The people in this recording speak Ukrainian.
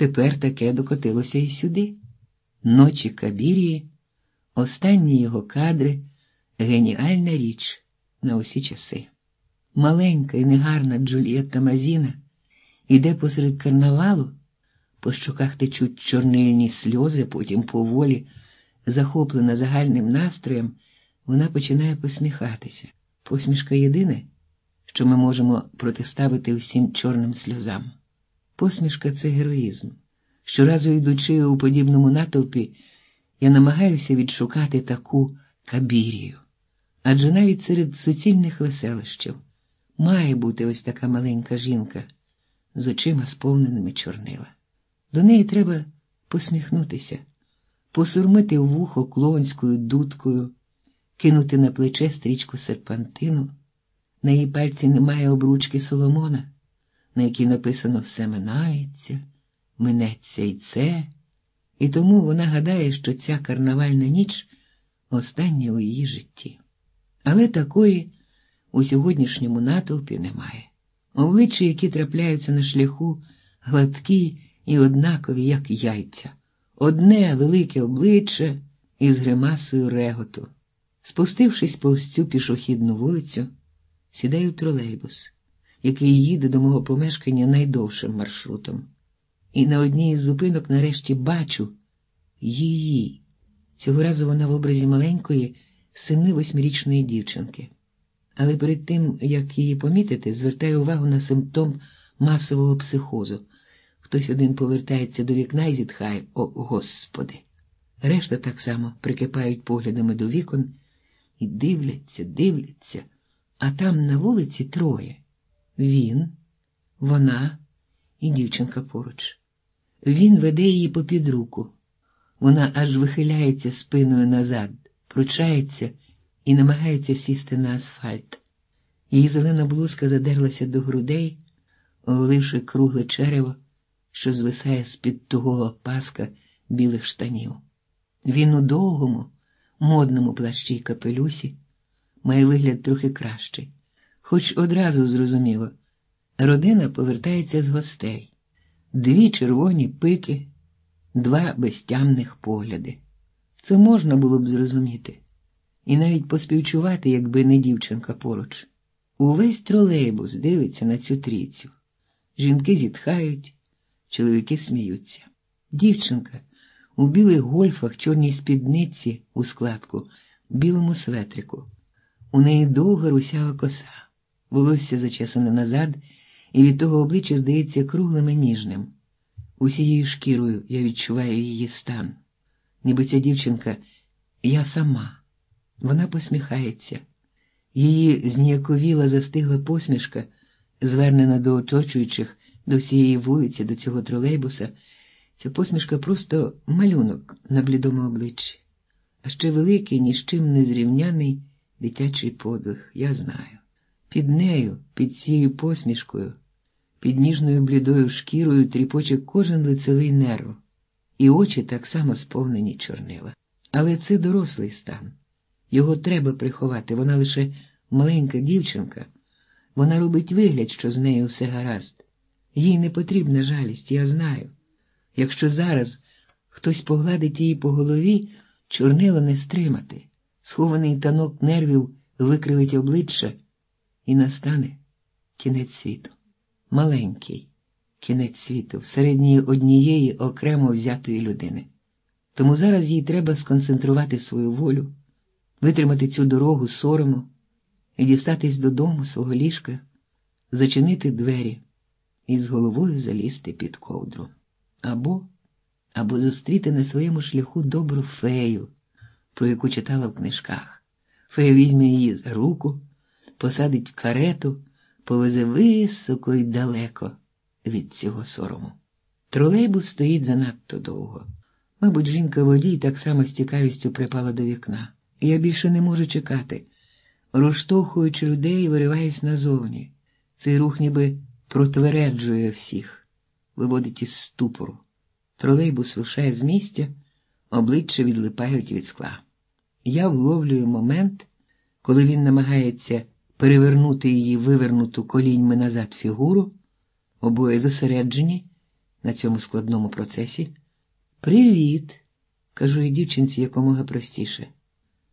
Тепер таке докотилося і сюди. Ночі Кабірії, останні його кадри, геніальна річ на усі часи. Маленька і негарна Джульєтта Мазіна іде посеред карнавалу, по щоках течуть чорнильні сльози, потім поволі, захоплена загальним настроєм, вона починає посміхатися. Посмішка єдине, що ми можемо протиставити всім чорним сльозам. Посмішка це героїзм. Щоразу йдучи у подібному натовпі, я намагаюся відшукати таку кабірію. Адже навіть серед суцільних веселищів має бути ось така маленька жінка з очима сповненими чорнила. До неї треба посміхнутися, посурмити в вухо клонською дудкою, кинути на плече стрічку серпантину. На її пальці немає обручки Соломона, на якій написано все минається, минеться і це, і тому вона гадає, що ця карнавальна ніч остання у її житті. Але такої у сьогоднішньому натовпі немає. Обличчя, які трапляються на шляху, гладкі і однакові, як яйця, одне велике обличчя із гримасою реготу. Спустившись повз цю пішохідну вулицю, сідаю в тролейбус, який їде до мого помешкання найдовшим маршрутом. І на одній із зупинок нарешті бачу її. Цього разу вона в образі маленької, семи-восьмирічної дівчинки. Але перед тим, як її помітити, звертаю увагу на симптом масового психозу. Хтось один повертається до вікна і зітхає О Господи! Решта так само прикипають поглядами до вікон і дивляться, дивляться, а там на вулиці троє він, вона і дівчинка поруч. Він веде її попід руку. Вона аж вихиляється спиною назад, пручається і намагається сісти на асфальт. Її зелена блузка задерлася до грудей, оголивши кругле черево, що звисає з-під тугого паска білих штанів. Він у довгому, модному плащі капелюсі має вигляд трохи кращий, хоч одразу зрозуміло, родина повертається з гостей, дві червоні пики, два безтямних погляди. Це можна було б зрозуміти і навіть поспівчувати, якби не дівчинка поруч. Увесь тролейбус дивиться на цю трійцю. Жінки зітхають, чоловіки сміються. Дівчинка у білих гольфах, чорній спідниці у складку, білому светрику. У неї довга русява коса, волосся зачесане назад, і від того обличчя здається круглим і ніжним. Усією шкірою я відчуваю її стан, ніби ця дівчинка я сама. Вона посміхається. Її зніяковіла застигла посмішка, звернена до оточуючих, до всієї вулиці, до цього тролейбуса. Ця посмішка просто малюнок на блідому обличчі, а ще великий, ні з чим не зрівняний дитячий подвиг, я знаю. Під нею, під цією посмішкою, під ніжною блідою шкірою тріпоче кожен лицевий нерв, і очі так само сповнені чорнила. Але це дорослий стан. Його треба приховати, вона лише маленька дівчинка, вона робить вигляд, що з нею все гаразд. Їй не потрібна жалість, я знаю. Якщо зараз хтось погладить її по голові, чорнило не стримати, схований танок нервів викривить обличчя, і настане кінець світу. Маленький кінець світу всередині однієї окремо взятої людини. Тому зараз їй треба сконцентрувати свою волю, витримати цю дорогу сорому і дістатись додому свого ліжка, зачинити двері і з головою залізти під ковдру або або зустріти на своєму шляху добру фею, про яку читала в книжках. Фея візьме її за руку, посадить в карету, повезе високо й далеко від цього сорому. Тролейбус стоїть занадто довго. Мабуть, жінка водій так само з цікавістю припала до вікна. Я більше не можу чекати. Розштовхуючи людей, вириваюсь назовні. Цей рух ніби протвереджує всіх виводить із ступору. Тролейбус рушає з місця, обличчя відлипають від скла. Я вловлюю момент, коли він намагається перевернути її вивернуту коліньми назад фігуру, обоє зосереджені, на цьому складному процесі. Привіт, кажу і дівчинці якомога простіше.